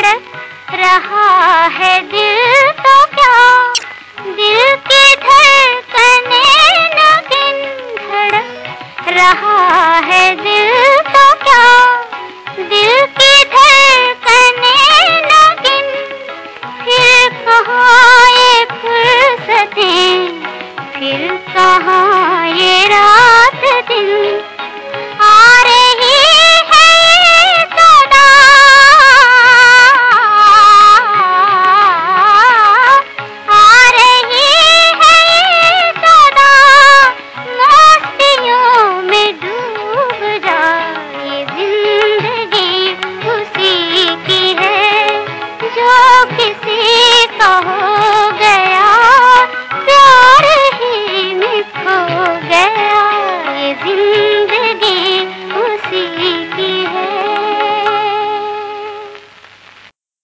तड़प रहा है दिल तो क्या? दिल की